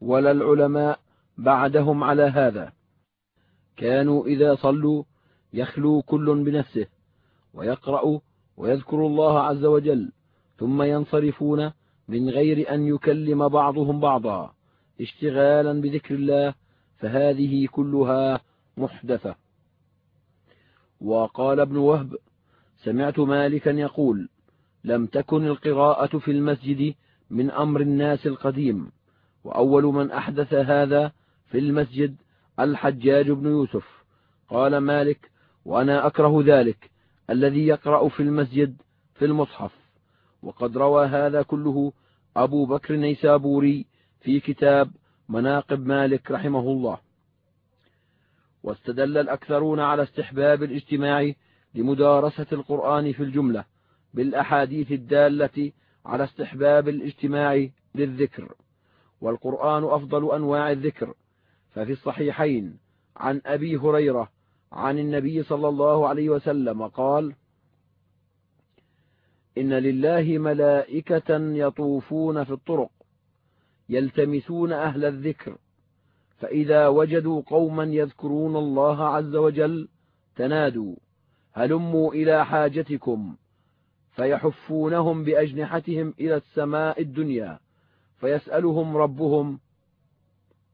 ولا العلماء بعدهم على هذا. كانوا إذا صلوا يخلو كل بنفسه ويقرأ ويذكر الله عز وجل ثم ينصرفون من غير أن يكلم بعضهم بعضا اشتغالا بذكر الله فهذه كلها محدثة. وقال ابن وهب سمعت مالكا يقول لم تكن القراءة في المسجد من أمر الناس القديم وأول من أحدث هذا في المسجد الحجاج بن يوسف. قال مالك وأنا أكره ذلك الذي يقرأ في المسجد في المصحف. وقد روى هذا كله أبو بكر نيسابوري في كتاب مناقب مالك رحمه الله. واستدل الأكثرون على استحباب الاجتماع لمدارسة القرآن في الجملة بالأحاديث الدالة على استحباب الاجتماع للذكر والقرآن أفضل أنواع الذكر. ففي الصحيحين عن أبي هريرة عن النبي صلى الله عليه وسلم قال إن لله ملائكة يطوفون في الطرق يلتمسون أهل الذكر فإذا وجدوا قوما يذكرون الله عز وجل تنادوا هلموا إلى حاجتكم فيحفونهم بأجنحتهم إلى السماء الدنيا فيسألهم ربهم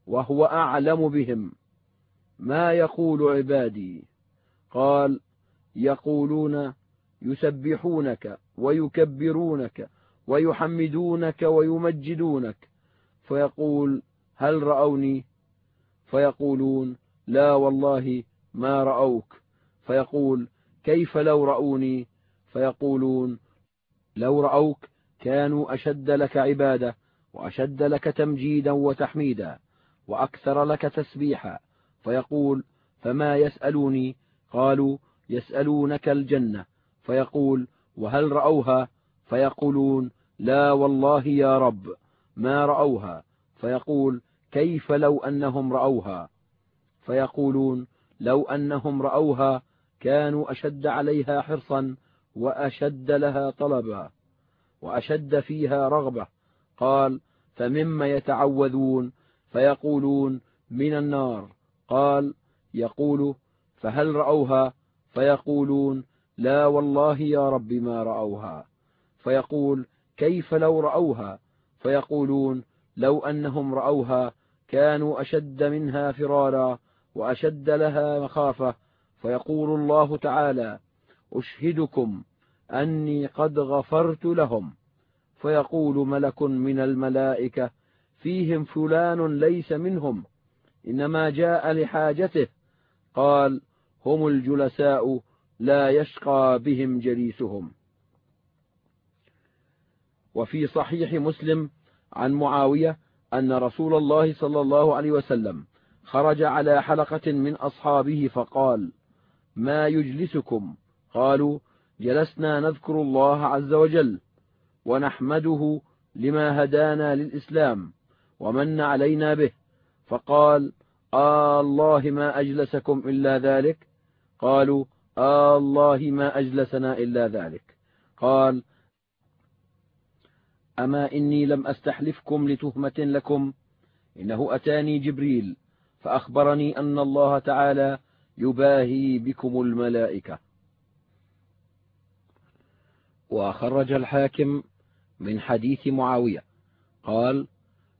وهو أعلم بهم ما يقول عبادي؟ قال يقولون يسبحونك ويكبرونك ويحمدونك ويمجدونك. فيقول هل رأوني؟ فيقولون لا والله ما رأوك. فيقول كيف لو رأوني؟ فيقولون لو رأوك كانوا أشد لك عبادة وأشد لك تمجيدا وتحميدا وأكثر لك تسبيحا. فيقول فما يسألوني؟ قالوا يسألونك الجنة. فيقول وهل رأوها؟ فيقولون لا والله يا رب. ما رأوها؟ فيقول كيف لو أنهم رأوها؟ فيقولون لو أنهم رأوها كانوا أشد عليها حرصا وأشد لها طلبا وأشد فيها رغبة. قال فمما يتعوذون؟ فيقولون من النار. قال يقول فهل رأوها؟ فيقولون لا والله يا رب ما رأوها. فيقول كيف لو رأوها؟ فيقولون لو أنهم رأوها كانوا أشد منها فرارا وأشد لها مخافة. فيقول الله تعالى أشهدكم أني قد غفرت لهم. فيقول ملك من الملائكة فيهم فلان ليس منهم إنما جاء لحاجته. قال هم الجلساء لا يشقى بهم جليسهم. وفي صحيح مسلم عن معاوية أن رسول الله صلى الله عليه وسلم خرج على حلقة من أصحابه فقال ما يجلسكم؟ قالوا جلسنا نذكر الله عز وجل ونحمده لما هدانا للإسلام ومن علينا به. فقال آه الله ما أجلسكم إلا ذلك. قالوا الله ما أجلسنا إلا ذلك. قال أما إني لم أستحلفكم لتهمة لكم؟ إنه أتاني جبريل فأخبرني أن الله تعالى يباهي بكم الملائكة. وخرج الحاكم من حديث معاوية. قال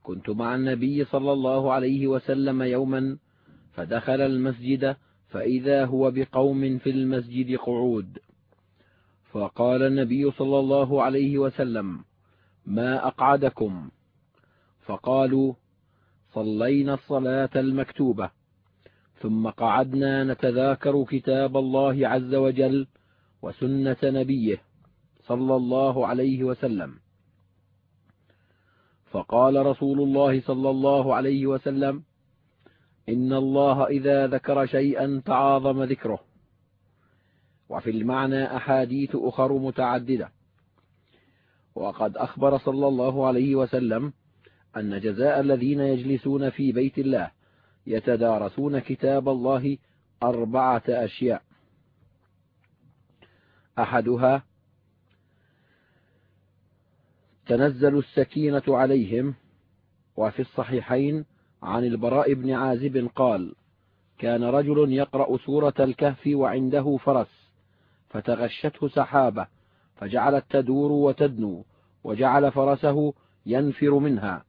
كنت مع النبي صلى الله عليه وسلم يوما فدخل المسجد فإذا هو بقوم في المسجد قعود. فقال النبي صلى الله عليه وسلم ما أقعدكم؟ فقالوا صلينا الصلاة المكتوبة. ثم قعدنا نتذاكر كتاب الله عز وجل وسنة نبيه صلى الله عليه وسلم. فقال رسول الله صلى الله عليه وسلم إن الله إذا ذكر شيئا تعاظم ذكره. وفي المعنى أحاديث أخر متعددة. وقد أخبر صلى الله عليه وسلم أن جزاء الذين يجلسون في بيت الله يتدارسون كتاب الله أربعة أشياء. أحدها تنزل السكينة عليهم وفي الصحيحين عن البراء بن عازب قال كان رجل يقرأ سورة الكهف وعنده فرس فتغشته سحابة فجعلت تدور وتدنو وجعل فرسه ينفر منها.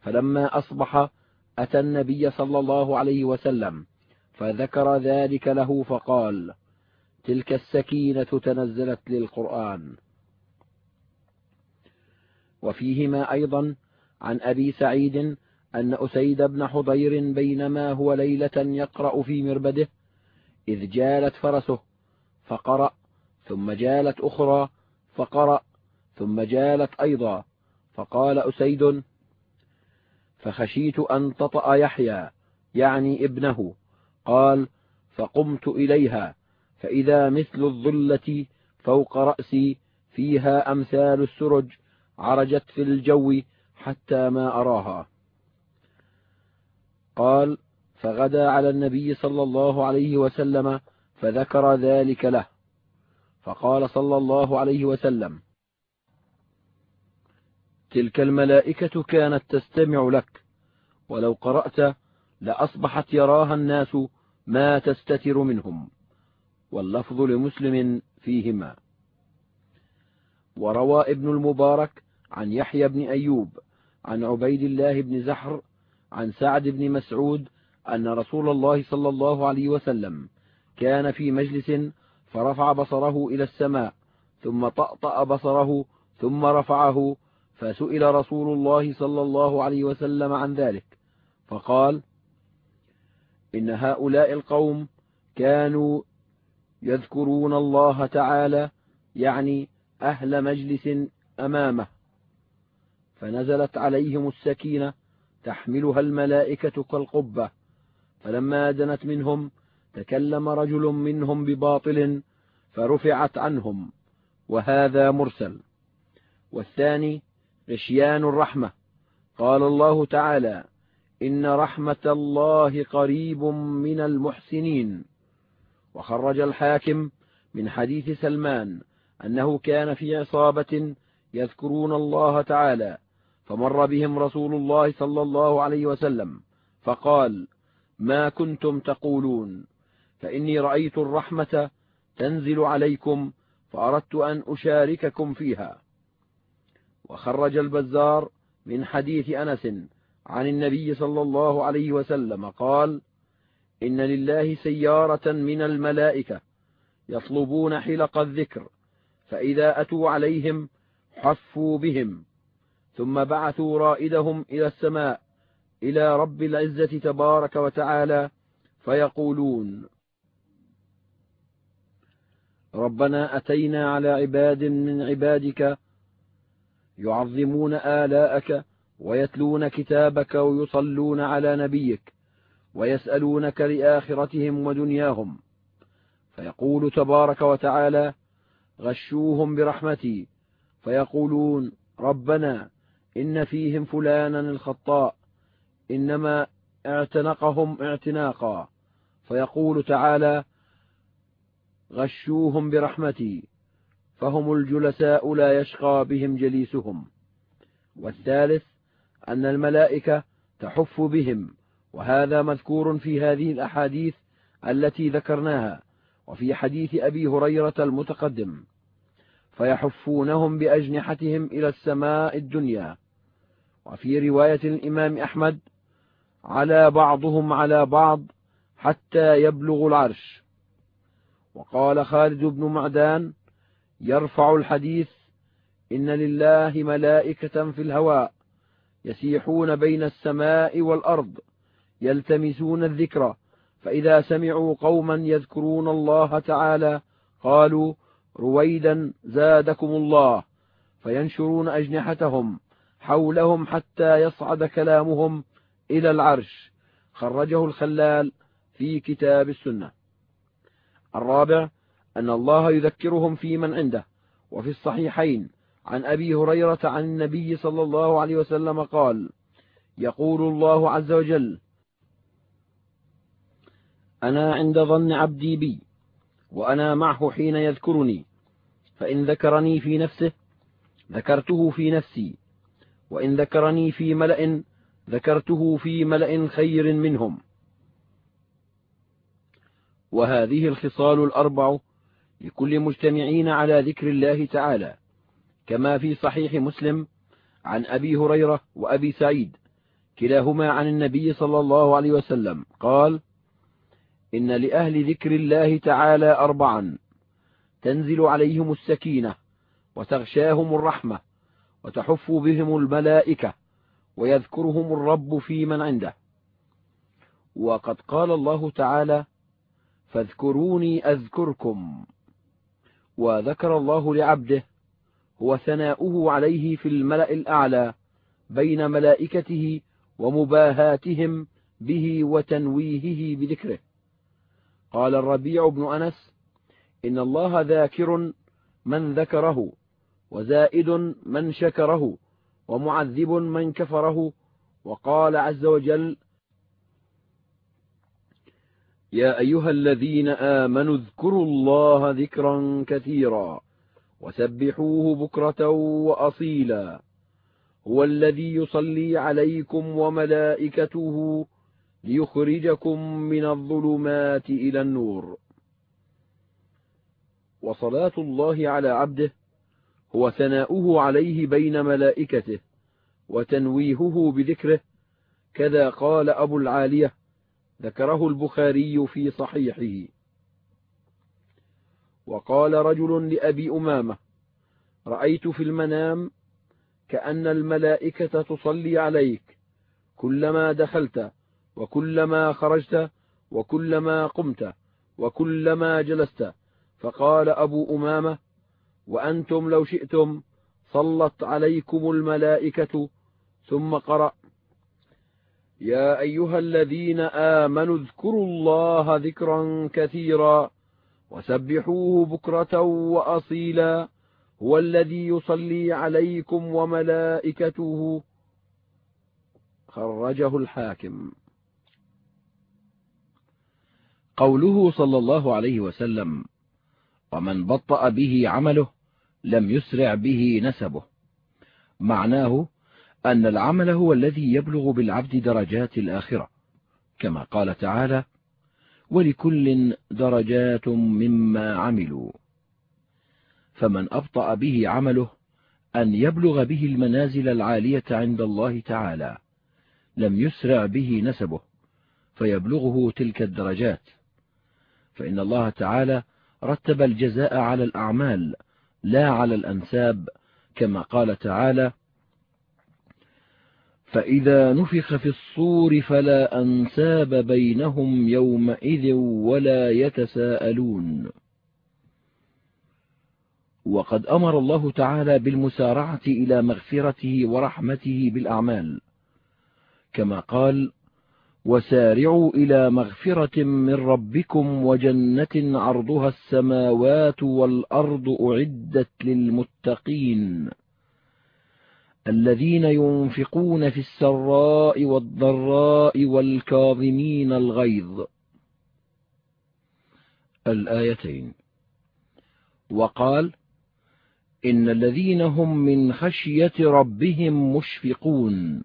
فلما أصبح أتى النبي صلى الله عليه وسلم فذكر ذلك له فقال تلك السكينة تنزلت للقرآن. وفيهما أيضا عن أبي سعيد أن أسيد بن حضير بينما هو ليلة يقرأ في مربده إذ جالت فرسه فقرأ ثم جالت أخرى فقرأ ثم جالت أيضا فقال أسيد فخشيت أن تطأ يحيى يعني ابنه. قال فقمت إليها فإذا مثل الظلة فوق رأسي فيها أمثال السرج عرجت في الجو حتى ما أراها. قال فغدا على النبي صلى الله عليه وسلم فذكر ذلك له. فقال صلى الله عليه وسلم تلك الملائكة كانت تستمع لك ولو قرأت لأصبحت يراها الناس ما تستتر منهم. واللفظ لمسلم فيهما. وروى ابن المبارك عن يحيى بن أيوب عن عبيد الله بن زحر عن سعد بن مسعود أن رسول الله صلى الله عليه وسلم كان في مجلس فرفع بصره إلى السماء ثم طأطأ بصره ثم رفعه فسئل رسول الله صلى الله عليه وسلم عن ذلك فقال إن هؤلاء القوم كانوا يذكرون الله تعالى يعني أهل مجلس أمامه فنزلت عليهم السكينة تحملها الملائكة كالقبة. فلما دنت منهم تكلم رجل منهم بباطل فرفعت عنهم وهذا مرسل. والثاني غشيان الرحمة. قال الله تعالى إن رحمة الله قريب من المحسنين. وخرج الحاكم من حديث سلمان أنه كان في عصابة يذكرون الله تعالى فمر بهم رسول الله صلى الله عليه وسلم فقال ما كنتم تقولون؟ فإني رأيت الرحمة تنزل عليكم فأردت أن أشارككم فيها. وخرج البزار من حديث أنس عن النبي صلى الله عليه وسلم قال إن لله سيارة من الملائكة يطلبون حلق الذكر فإذا أتوا عليهم حفوا بهم. ثم بعثوا رائدهم إلى السماء إلى رب العزة تبارك وتعالى فيقولون ربنا أتينا على عباد من عبادك يعظمون آلاءك ويتلون كتابك ويصلون على نبيك ويسألونك لآخرتهم ودنياهم فيقول تبارك وتعالى غشوهم برحمتي فيقولون ربنا إن فيهم فلانا الخطاء إنما اعتنقهم اعتناقا. فيقول تعالى غشوهم برحمتي فهم الجلساء لا يشقى بهم جليسهم. والثالث أن الملائكة تحف بهم وهذا مذكور في هذه الأحاديث التي ذكرناها وفي حديث أبي هريرة المتقدم. فيحفونهم بأجنحتهم إلى السماء الدنيا. وفي رواية الإمام أحمد على بعضهم على بعض حتى يبلغ العرش. وقال خالد بن معدان يرفع الحديث إن لله ملائكة في الهواء يسيحون بين السماء والأرض يلتمسون الذكر فإذا سمعوا قوما يذكرون الله تعالى قالوا رويدا زادكم الله فينشرون أجنحتهم. حولهم حتى يصعد كلامهم إلى العرش. خرجه الخلال في كتاب السنة. الرابع أن الله يذكرهم في من عنده. وفي الصحيحين عن أبي هريرة عن النبي صلى الله عليه وسلم قال يقول الله عز وجل أنا عند ظن عبدي بي وأنا معه حين يذكرني فإن ذكرني في نفسه ذكرته في نفسي وإن ذكرني في ملأ ذكرته في ملأ خير منهم. وهذه الخصال الأربع لكل مجتمعين على ذكر الله تعالى كما في صحيح مسلم عن أبي هريرة وأبي سعيد كلاهما عن النبي صلى الله عليه وسلم قال إن لأهل ذكر الله تعالى أربعا تنزل عليهم السكينة وتغشاهم الرحمة وتحف بهم الملائكة ويذكرهم الرب في من عنده. وقد قال الله تعالى فاذكروني أذكركم. وذكر الله لعبده هو ثناؤه عليه في الملأ الأعلى بين ملائكته ومباهاتهم به وتنويهه بذكره. قال الربيع بن أنس إن الله ذاكر من ذكره. وزائد من شكره ومعذب من كفره. وقال عز وجل يا أيها الذين آمنوا اذكروا الله ذكرا كثيرا وسبحوه بكرة وأصيلا. هو الذي يصلي عليكم وملائكته ليخرجكم من الظلمات إلى النور. وصلاة الله على عبده هو ثناؤه عليه بين ملائكته وتنويهه بذكره كذا قال أبو العالية ذكره البخاري في صحيحه. وقال رجل لأبي أمامة رأيت في المنام كأن الملائكة تصلي عليك كلما دخلت وكلما خرجت وكلما قمت وكلما جلست. فقال أبو أمامة وأنتم لو شئتم صلت عليكم الملائكة ثم قرأ. يا أيها الذين آمنوا اذكروا الله ذكرا كثيرا وسبحوه بكرة وأصيلا. هو الذي يصلي عليكم وملائكته. خرجه الحاكم. قوله صلى الله عليه وسلم ومن بطأ به عمله لم يسرع به نسبه. معناه أن العمل هو الذي يبلغ بالعبد درجات الآخرة كما قال تعالى ولكل درجات مما عملوا. فمن أبطأ به عمله أن يبلغ به المنازل العالية عند الله تعالى لم يسرع به نسبه فيبلغه تلك الدرجات. فإن الله تعالى رتب الجزاء على الأعمال لا على الأنساب كما قال تعالى فإذا نفخ في الصور فلا أنساب بينهم يومئذ ولا يتساءلون. وقد أمر الله تعالى بالمسارعة إلى مغفرته ورحمته بالأعمال. كما قال وسارعوا إلى مغفرة من ربكم وجنة عرضها السماوات والأرض أعدت للمتقين. الذين ينفقون في السراء والضراء والكاظمين الغيظ. الآيتين. وقال إن الذين هم من خشية ربهم مشفقون.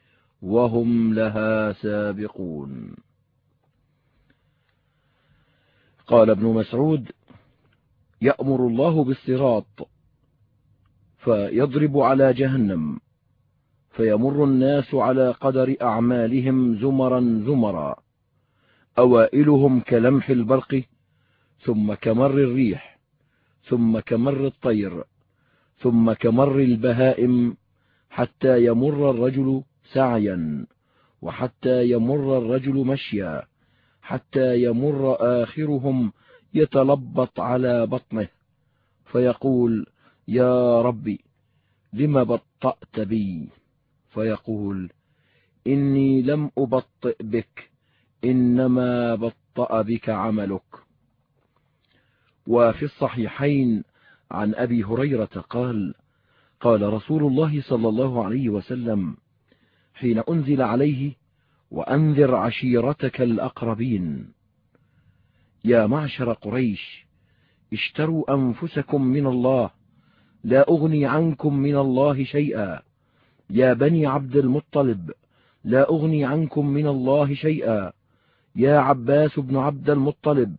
وهم لها سابقون. قال ابن مسعود يأمر الله بالصراط فيضرب على جهنم فيمر الناس على قدر أعمالهم زمرا زمرا أوائلهم كلمح البرق ثم كمر الريح ثم كمر الطير ثم كمر البهائم حتى يمر الرجل سعيا وحتى يمر الرجل مشيا حتى يمر آخرهم يتلبط على بطنه فيقول يا ربي لم بطأت بي؟ فيقول إني لم أبطئ بك إنما بطأ بك عملك. وفي الصحيحين عن أبي هريرة قال قال رسول الله صلى الله عليه وسلم حين أنزل عليه وأنذر عشيرتك الأقربين. يا معشر قريش اشتروا أنفسكم من الله لا أغني عنكم من الله شيئا. يا بني عبد المطلب لا أغني عنكم من الله شيئا. يا عباس بن عبد المطلب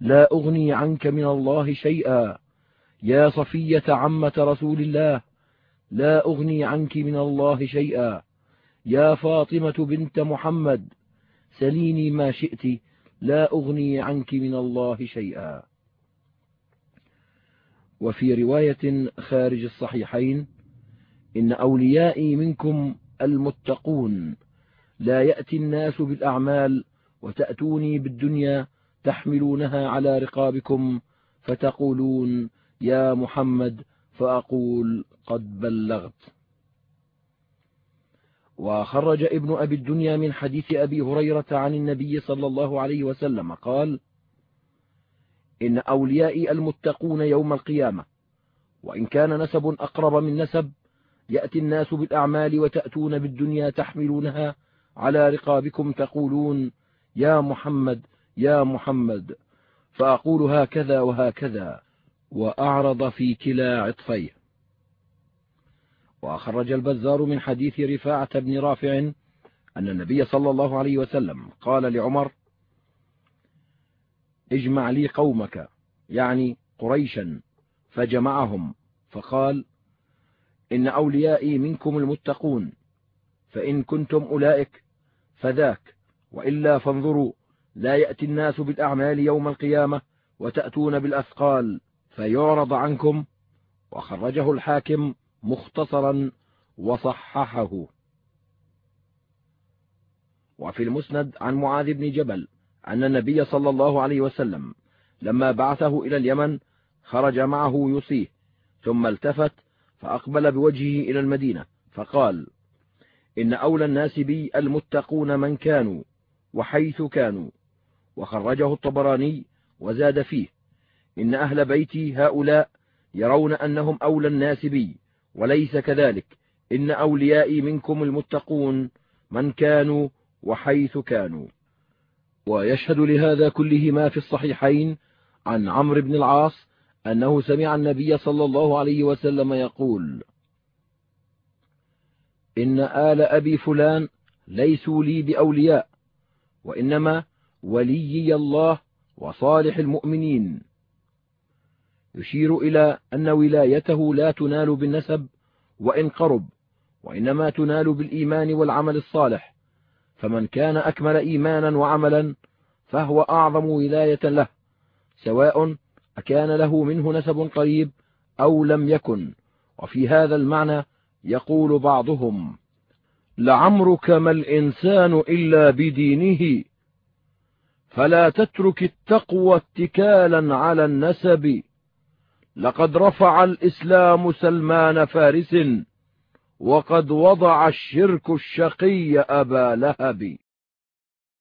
لا أغني عنك من الله شيئا. يا صفية عمة رسول الله لا أغني عنك من الله شيئا. يا فاطمة بنت محمد سليني ما شئت لا أغني عنك من الله شيئا. وفي رواية خارج الصحيحين إن أوليائي منكم المتقون لا يأتي الناس بالأعمال وتأتوني بالدنيا تحملونها على رقابكم فتقولون يا محمد فأقول قد بلغت. وخرج ابن أبي الدنيا من حديث أبي هريرة عن النبي صلى الله عليه وسلم قال إن أوليائي المتقون يوم القيامة وإن كان نسب أقرب من نسب يأتي الناس بالأعمال وتأتون بالدنيا تحملونها على رقابكم تقولون يا محمد يا محمد. فأقول هكذا وهكذا وأعرض في كلا عطفيه. وأخرج البزار من حديث رفاعة بن رافع أن النبي صلى الله عليه وسلم قال لعمر اجمع لي قومك يعني قريشا فجمعهم فقال إن أوليائي منكم المتقون فإن كنتم أولئك فذاك وإلا فانظروا لا يأتي الناس بالأعمال يوم القيامة وتأتون بالأثقال فيعرض عنكم. وخرجه الحاكم مختصرا وصححه. وفي المسند عن معاذ بن جبل أن النبي صلى الله عليه وسلم لما بعثه إلى اليمن خرج معه يصيه ثم التفت فأقبل بوجهه إلى المدينة فقال إن أولى الناس بي المتقون من كانوا وحيث كانوا. وخرجه الطبراني وزاد فيه إن أهل بيتي هؤلاء يرون أنهم أولى الناس بي وليس كذلك. إن أوليائي منكم المتقون من كانوا وحيث كانوا. ويشهد لهذا كله ما في الصحيحين عن عمرو بن العاص أنه سمع النبي صلى الله عليه وسلم يقول إن آل أبي فلان ليسوا لي بأولياء وإنما وليي الله وصالح المؤمنين. يشير إلى أن ولايته لا تنال بالنسب وإن قرب وإنما تنال بالإيمان والعمل الصالح. فمن كان أكمل إيمانا وعملا فهو أعظم ولاية له سواء أكان له منه نسب قريب أو لم يكن. وفي هذا المعنى يقول بعضهم لعمرك ما الإنسان إلا بدينه فلا تترك التقوى اتكالا على النسب لقد رفع الإسلام سلمان فارس وقد وضع الشرك الشقي أبا لهب.